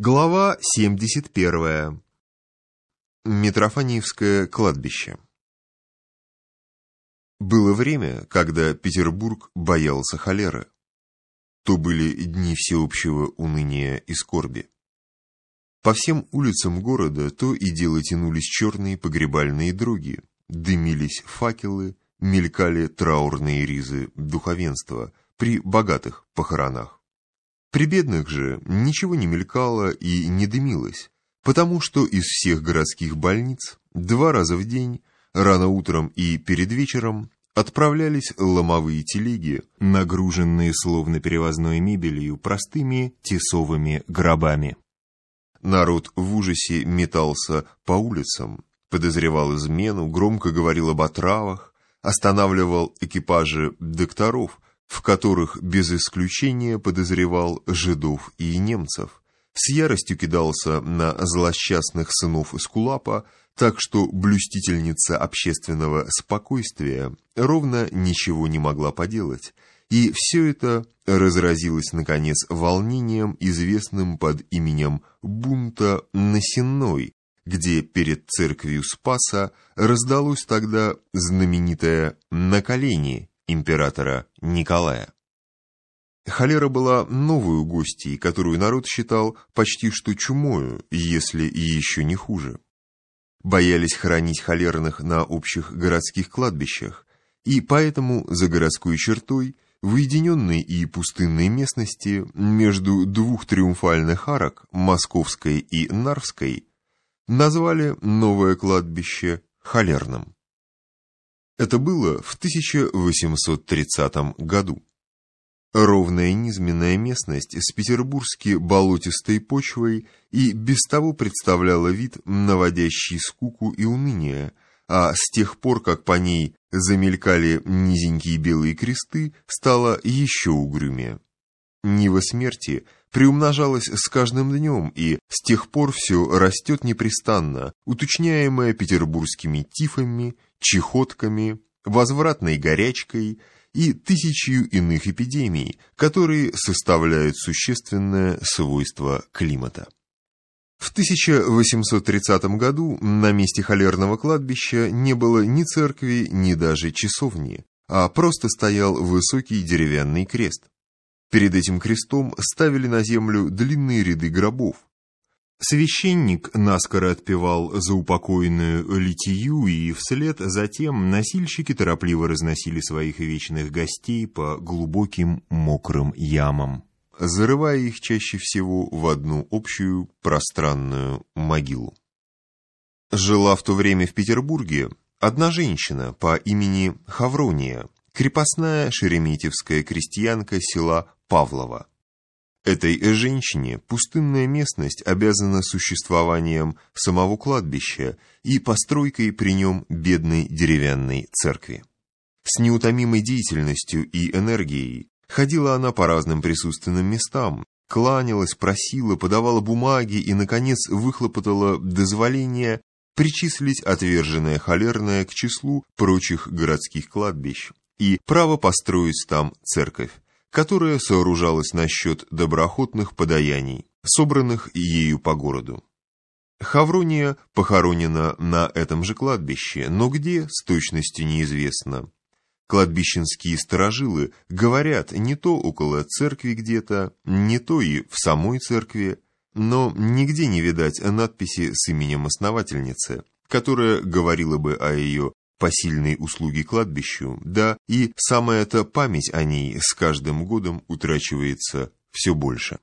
Глава 71. Митрофаниевское кладбище. Было время, когда Петербург боялся холеры. То были дни всеобщего уныния и скорби. По всем улицам города то и дело тянулись черные погребальные дроги, дымились факелы, мелькали траурные ризы духовенства при богатых похоронах. При бедных же ничего не мелькало и не дымилось, потому что из всех городских больниц два раза в день, рано утром и перед вечером, отправлялись ломовые телеги, нагруженные словно перевозной мебелью простыми тесовыми гробами. Народ в ужасе метался по улицам, подозревал измену, громко говорил об отравах, останавливал экипажи докторов – в которых без исключения подозревал жидов и немцев, с яростью кидался на злосчастных сынов Эскулапа, так что блюстительница общественного спокойствия ровно ничего не могла поделать, и все это разразилось, наконец, волнением, известным под именем «бунта на Сенной», где перед церковью Спаса раздалось тогда знаменитое «на колени», императора Николая. Холера была новую гостьей, которую народ считал почти что чумою, если и еще не хуже. Боялись хоронить холерных на общих городских кладбищах, и поэтому за городской чертой, в уединенной и пустынной местности, между двух триумфальных арок, Московской и Нарвской, назвали новое кладбище Холерным. Это было в 1830 году. Ровная низменная местность с петербургски болотистой почвой и без того представляла вид, наводящий скуку и уныние, а с тех пор, как по ней замелькали низенькие белые кресты, стало еще угрюмее. Нива смерти приумножалась с каждым днем, и с тех пор все растет непрестанно, уточняемое петербургскими тифами, чехотками, возвратной горячкой и тысячью иных эпидемий, которые составляют существенное свойство климата. В 1830 году на месте холерного кладбища не было ни церкви, ни даже часовни, а просто стоял высокий деревянный крест. Перед этим крестом ставили на землю длинные ряды гробов, Священник наскоро отпевал за упокоенную литию, и вслед затем носильщики торопливо разносили своих вечных гостей по глубоким мокрым ямам, зарывая их чаще всего в одну общую пространную могилу. Жила в то время в Петербурге одна женщина по имени Хаврония, крепостная шереметьевская крестьянка села Павлова. Этой женщине пустынная местность обязана существованием самого кладбища и постройкой при нем бедной деревянной церкви. С неутомимой деятельностью и энергией ходила она по разным присутственным местам, кланялась, просила, подавала бумаги и, наконец, выхлопотала дозволение причислить отверженное холерное к числу прочих городских кладбищ и право построить там церковь, которая сооружалась на счет доброохотных подаяний, собранных ею по городу. Хаврония похоронена на этом же кладбище, но где, с точностью неизвестно. Кладбищенские сторожилы говорят не то около церкви где-то, не то и в самой церкви, но нигде не видать надписи с именем основательницы, которая говорила бы о ее посильной услуги кладбищу, да и самая-то память о ней с каждым годом утрачивается все больше.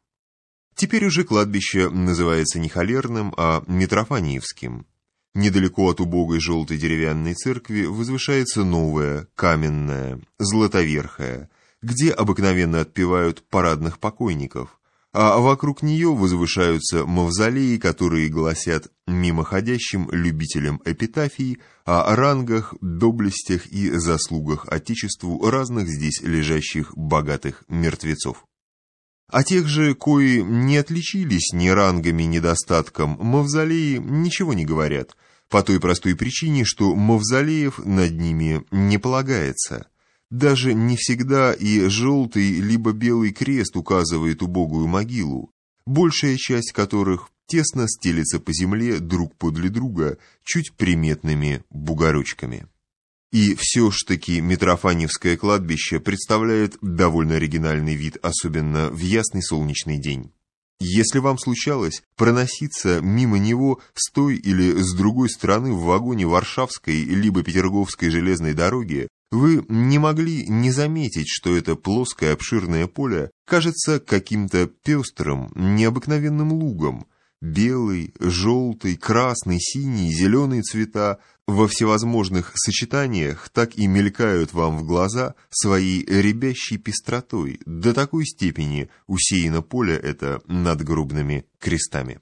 Теперь уже кладбище называется не холерным, а Митрофаниевским. Недалеко от убогой желтой деревянной церкви возвышается новая, каменная, златоверхая, где обыкновенно отпевают парадных покойников, а вокруг нее возвышаются мавзолеи, которые гласят мимоходящим любителям эпитафии о рангах, доблестях и заслугах Отечеству разных здесь лежащих богатых мертвецов. А тех же, кои не отличились ни рангами, ни достатком, мавзолеи ничего не говорят, по той простой причине, что мавзолеев над ними не полагается – даже не всегда и желтый либо белый крест указывает убогую могилу. большая часть которых тесно стелется по земле друг подле друга чуть приметными бугорочками. И все ж таки Митрофаневское кладбище представляет довольно оригинальный вид, особенно в ясный солнечный день. Если вам случалось проноситься мимо него с той или с другой стороны в вагоне Варшавской либо Петерговской железной дороги, вы не могли не заметить, что это плоское обширное поле кажется каким-то пестрым, необыкновенным лугом, белый, желтый, красный, синий, зеленый цвета во всевозможных сочетаниях так и мелькают вам в глаза своей рябящей пестротой, до такой степени усеяно поле это надгробными крестами.